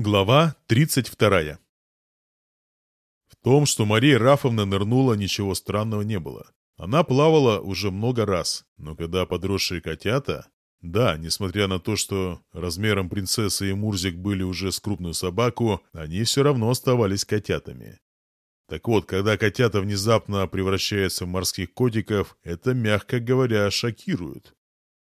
Глава 32. В том, что Мария Рафовна нырнула, ничего странного не было. Она плавала уже много раз, но когда подросшие котята... Да, несмотря на то, что размером принцессы и Мурзик были уже с крупную собаку, они все равно оставались котятами. Так вот, когда котята внезапно превращаются в морских котиков, это, мягко говоря, шокирует.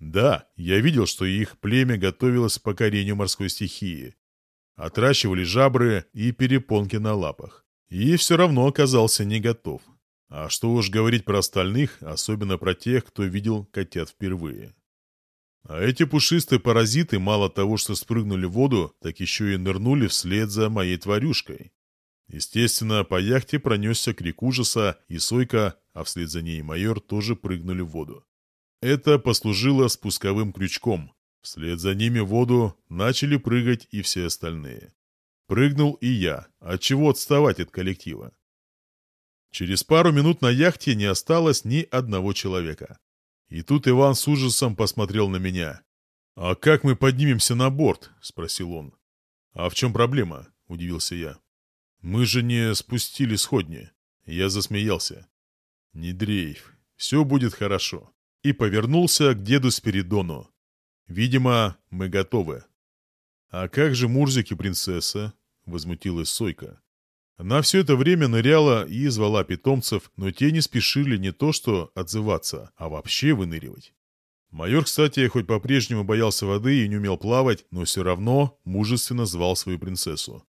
Да, я видел, что их племя готовилось к покорению морской стихии, отращивали жабры и перепонки на лапах. И все равно оказался не готов. А что уж говорить про остальных, особенно про тех, кто видел котят впервые. А эти пушистые паразиты мало того, что спрыгнули в воду, так еще и нырнули вслед за моей тварюшкой. Естественно, по яхте пронесся крик ужаса, и Сойка, а вслед за ней майор, тоже прыгнули в воду. Это послужило спусковым крючком, Вслед за ними в воду начали прыгать и все остальные. Прыгнул и я, от чего отставать от коллектива. Через пару минут на яхте не осталось ни одного человека. И тут Иван с ужасом посмотрел на меня. «А как мы поднимемся на борт?» — спросил он. «А в чем проблема?» — удивился я. «Мы же не спустили сходни». Я засмеялся. «Не дрейф, все будет хорошо». И повернулся к деду Спиридону. Видимо, мы готовы. А как же Мурзик и принцесса? Возмутилась Сойка. Она все это время ныряла и звала питомцев, но те не спешили не то что отзываться, а вообще выныривать. Майор, кстати, хоть по-прежнему боялся воды и не умел плавать, но все равно мужественно звал свою принцессу.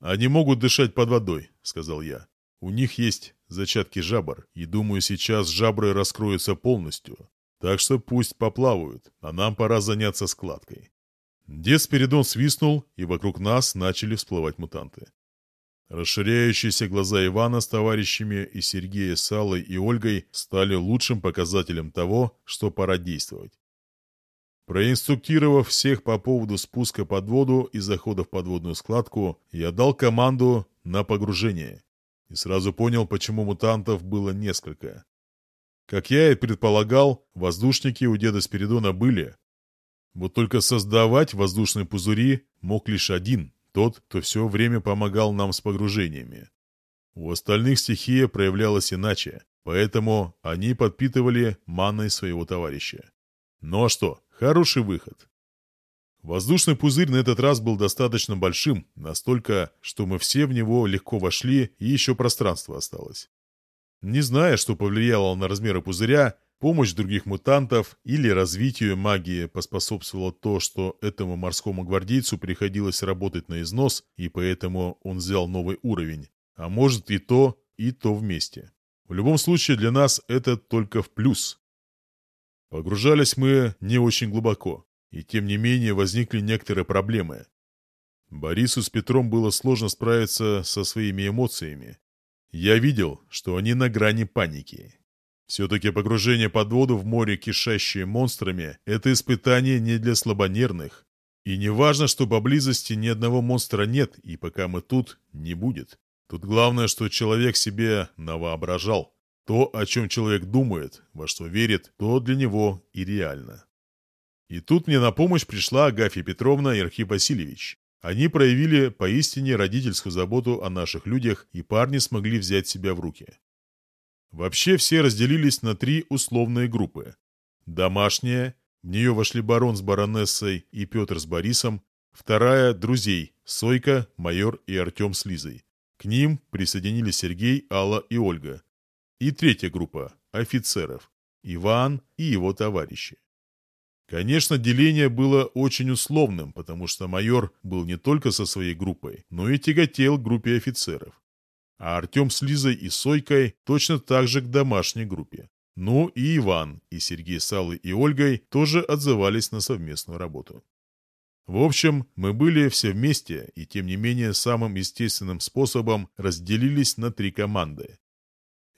«Они могут дышать под водой», — сказал я. «У них есть зачатки жабр, и, думаю, сейчас жабры раскроются полностью. Так что пусть поплавают, а нам пора заняться складкой. Дед Спиридон свистнул, и вокруг нас начали всплывать мутанты. Расширяющиеся глаза Ивана с товарищами и Сергея с Аллой и Ольгой стали лучшим показателем того, что пора действовать. Проинструктировав всех по поводу спуска под воду и захода в подводную складку, я дал команду на погружение. И сразу понял, почему мутантов было несколько. Как я и предполагал, воздушники у деда Спиридона были. Вот только создавать воздушные пузыри мог лишь один, тот, кто все время помогал нам с погружениями. У остальных стихия проявлялась иначе, поэтому они подпитывали маной своего товарища. Ну а что, хороший выход. Воздушный пузырь на этот раз был достаточно большим, настолько, что мы все в него легко вошли и еще пространство осталось не зная, что повлияло на размеры пузыря, помощь других мутантов или развитию магии поспособствовало то, что этому морскому гвардейцу приходилось работать на износ, и поэтому он взял новый уровень. А может и то, и то вместе. В любом случае для нас это только в плюс. Погружались мы не очень глубоко, и тем не менее возникли некоторые проблемы. Борису с Петром было сложно справиться со своими эмоциями, я видел, что они на грани паники. Все-таки погружение под воду в море, кишащее монстрами, это испытание не для слабонервных. И не важно, что поблизости ни одного монстра нет, и пока мы тут, не будет. Тут главное, что человек себе навоображал. То, о чем человек думает, во что верит, то для него и реально. И тут мне на помощь пришла Агафья Петровна и Архип Васильевич. Они проявили поистине родительскую заботу о наших людях, и парни смогли взять себя в руки. Вообще все разделились на три условные группы. Домашняя, в нее вошли барон с баронессой и Петр с Борисом, вторая – друзей, Сойка, майор и Артем с Лизой. К ним присоединились Сергей, Алла и Ольга. И третья группа – офицеров, Иван и его товарищи. Конечно, деление было очень условным, потому что майор был не только со своей группой, но и тяготел к группе офицеров. А Артем с Лизой и Сойкой точно так же к домашней группе. Ну и Иван, и Сергей Салы и Ольгой тоже отзывались на совместную работу. В общем, мы были все вместе и, тем не менее, самым естественным способом разделились на три команды,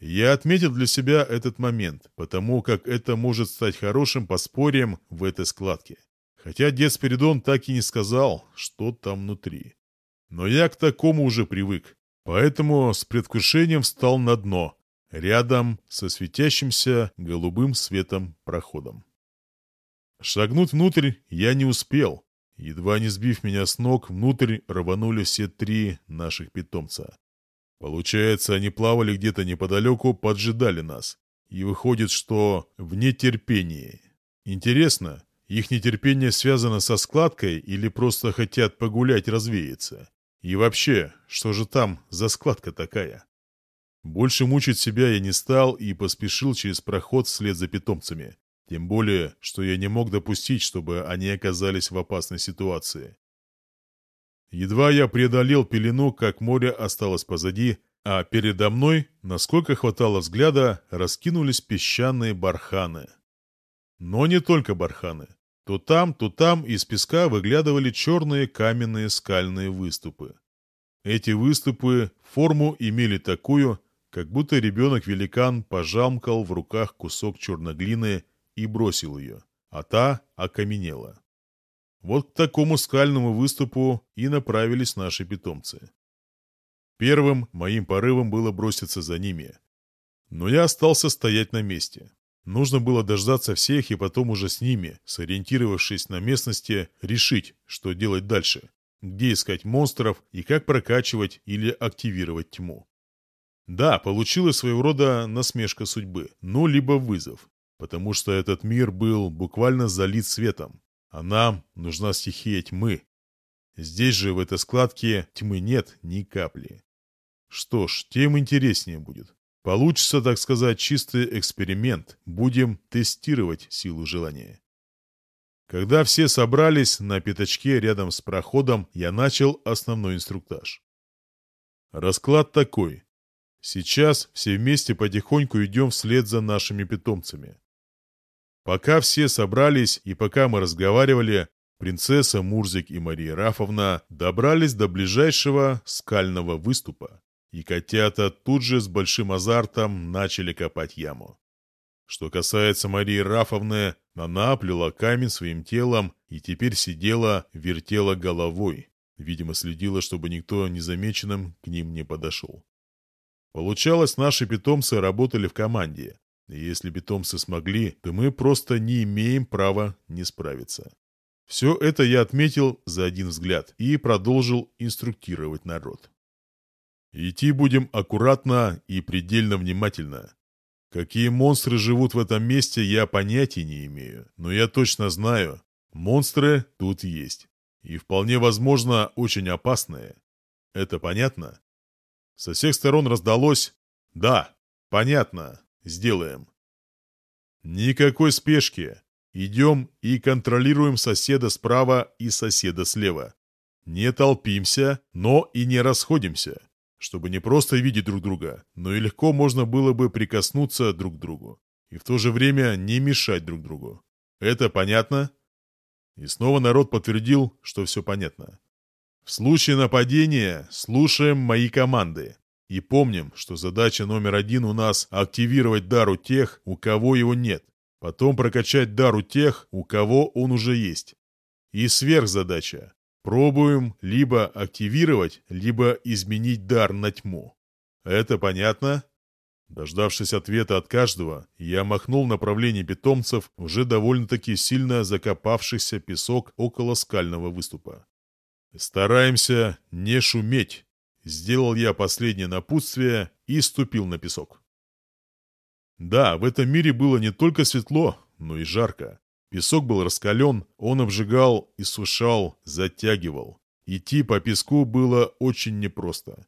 я отметил для себя этот момент, потому как это может стать хорошим поспорьем в этой складке. Хотя дед Спиридон так и не сказал, что там внутри. Но я к такому уже привык, поэтому с предвкушением встал на дно, рядом со светящимся голубым светом проходом. Шагнуть внутрь я не успел. Едва не сбив меня с ног, внутрь рванули все три наших питомца. Получается, они плавали где-то неподалеку, поджидали нас. И выходит, что в нетерпении. Интересно, их нетерпение связано со складкой или просто хотят погулять, развеяться? И вообще, что же там за складка такая? Больше мучить себя я не стал и поспешил через проход вслед за питомцами. Тем более, что я не мог допустить, чтобы они оказались в опасной ситуации. Едва я преодолел пелену, как море осталось позади, а передо мной, насколько хватало взгляда, раскинулись песчаные барханы. Но не только барханы. То там, то там из песка выглядывали черные каменные скальные выступы. Эти выступы форму имели такую, как будто ребенок-великан пожамкал в руках кусок черноглины и бросил ее, а та окаменела. Вот к такому скальному выступу и направились наши питомцы. Первым моим порывом было броситься за ними. Но я остался стоять на месте. Нужно было дождаться всех и потом уже с ними, сориентировавшись на местности, решить, что делать дальше, где искать монстров и как прокачивать или активировать тьму. Да, получилась своего рода насмешка судьбы, ну либо вызов, потому что этот мир был буквально залит светом, а нам нужна стихия тьмы. Здесь же, в этой складке, тьмы нет ни капли. Что ж, тем интереснее будет. Получится, так сказать, чистый эксперимент. Будем тестировать силу желания. Когда все собрались на пятачке рядом с проходом, я начал основной инструктаж. Расклад такой. Сейчас все вместе потихоньку идем вслед за нашими питомцами. Пока все собрались и пока мы разговаривали, принцесса Мурзик и Мария Рафовна добрались до ближайшего скального выступа, и котята тут же с большим азартом начали копать яму. Что касается Марии Рафовны, она плела камень своим телом и теперь сидела, вертела головой, видимо, следила, чтобы никто незамеченным к ним не подошел. Получалось, наши питомцы работали в команде. Если питомцы смогли, то мы просто не имеем права не справиться. Все это я отметил за один взгляд и продолжил инструктировать народ. Идти будем аккуратно и предельно внимательно. Какие монстры живут в этом месте, я понятия не имею, но я точно знаю, монстры тут есть. И вполне возможно, очень опасные. Это понятно? Со всех сторон раздалось «Да, понятно». Сделаем. Никакой спешки. Идем и контролируем соседа справа и соседа слева. Не толпимся, но и не расходимся, чтобы не просто видеть друг друга, но и легко можно было бы прикоснуться друг к другу. И в то же время не мешать друг другу. Это понятно? И снова народ подтвердил, что все понятно. В случае нападения слушаем мои команды. И помним, что задача номер один у нас – активировать дар у тех, у кого его нет. Потом прокачать дар у тех, у кого он уже есть. И сверхзадача. Пробуем либо активировать, либо изменить дар на тьму. Это понятно? Дождавшись ответа от каждого, я махнул в направлении питомцев, уже довольно-таки сильно закопавшийся песок около скального выступа. «Стараемся не шуметь», Сделал я последнее напутствие и ступил на песок. Да, в этом мире было не только светло, но и жарко. Песок был раскален, он обжигал, и сушал, затягивал. Идти по песку было очень непросто.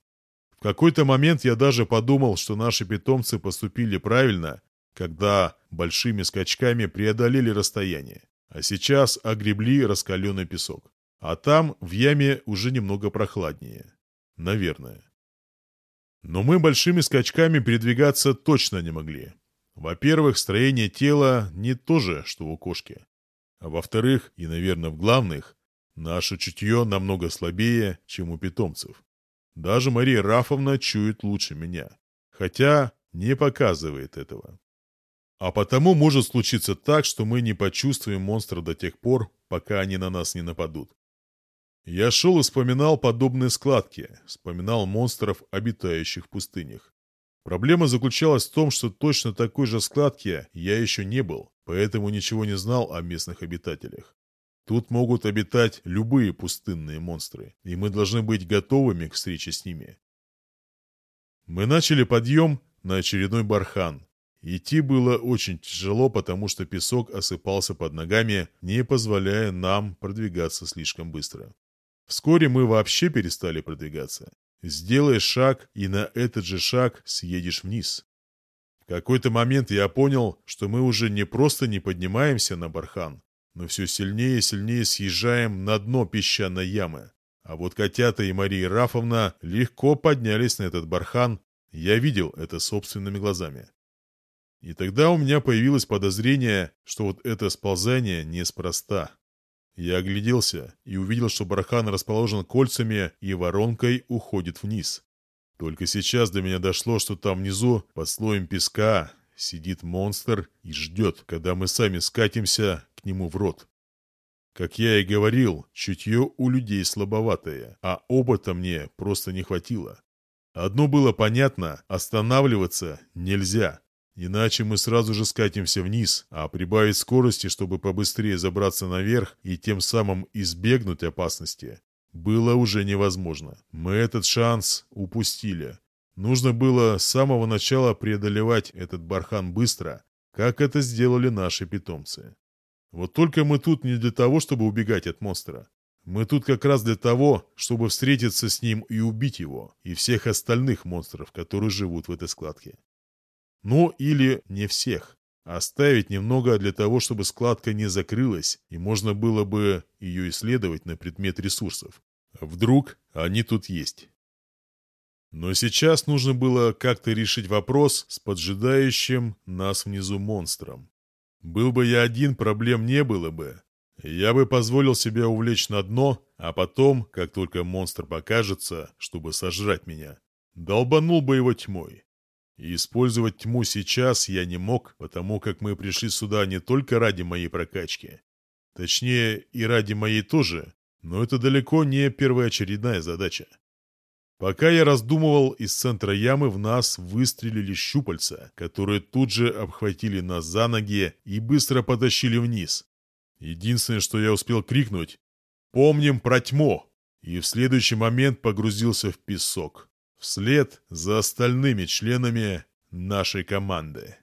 В какой-то момент я даже подумал, что наши питомцы поступили правильно, когда большими скачками преодолели расстояние. А сейчас огребли раскаленный песок. А там в яме уже немного прохладнее. Наверное. Но мы большими скачками передвигаться точно не могли. Во-первых, строение тела не то же, что у кошки. А во-вторых, и, наверное, в главных, наше чутье намного слабее, чем у питомцев. Даже Мария Рафовна чует лучше меня. Хотя не показывает этого. А потому может случиться так, что мы не почувствуем монстра до тех пор, пока они на нас не нападут. Я шел и вспоминал подобные складки, вспоминал монстров, обитающих в пустынях. Проблема заключалась в том, что точно такой же складки я еще не был, поэтому ничего не знал о местных обитателях. Тут могут обитать любые пустынные монстры, и мы должны быть готовыми к встрече с ними. Мы начали подъем на очередной бархан. Идти было очень тяжело, потому что песок осыпался под ногами, не позволяя нам продвигаться слишком быстро. Вскоре мы вообще перестали продвигаться. Сделай шаг, и на этот же шаг съедешь вниз. В какой-то момент я понял, что мы уже не просто не поднимаемся на бархан, но все сильнее и сильнее съезжаем на дно песчаной ямы. А вот котята и Мария Рафовна легко поднялись на этот бархан, я видел это собственными глазами. И тогда у меня появилось подозрение, что вот это сползание неспроста. Я огляделся и увидел, что бархан расположен кольцами и воронкой уходит вниз. Только сейчас до меня дошло, что там внизу, под слоем песка, сидит монстр и ждет, когда мы сами скатимся к нему в рот. Как я и говорил, чутье у людей слабоватое, а опыта мне просто не хватило. Одно было понятно – останавливаться нельзя – Иначе мы сразу же скатимся вниз, а прибавить скорости, чтобы побыстрее забраться наверх и тем самым избегнуть опасности, было уже невозможно. Мы этот шанс упустили. Нужно было с самого начала преодолевать этот бархан быстро, как это сделали наши питомцы. Вот только мы тут не для того, чтобы убегать от монстра. Мы тут как раз для того, чтобы встретиться с ним и убить его, и всех остальных монстров, которые живут в этой складке но или не всех. Оставить немного для того, чтобы складка не закрылась, и можно было бы ее исследовать на предмет ресурсов. Вдруг они тут есть. Но сейчас нужно было как-то решить вопрос с поджидающим нас внизу монстром. Был бы я один, проблем не было бы. Я бы позволил себе увлечь на дно, а потом, как только монстр покажется, чтобы сожрать меня, долбанул бы его тьмой. И использовать тьму сейчас я не мог, потому как мы пришли сюда не только ради моей прокачки. Точнее, и ради моей тоже, но это далеко не первоочередная задача. Пока я раздумывал, из центра ямы в нас выстрелили щупальца, которые тут же обхватили нас за ноги и быстро потащили вниз. Единственное, что я успел крикнуть «Помним про тьму!» и в следующий момент погрузился в песок вслед за остальными членами нашей команды.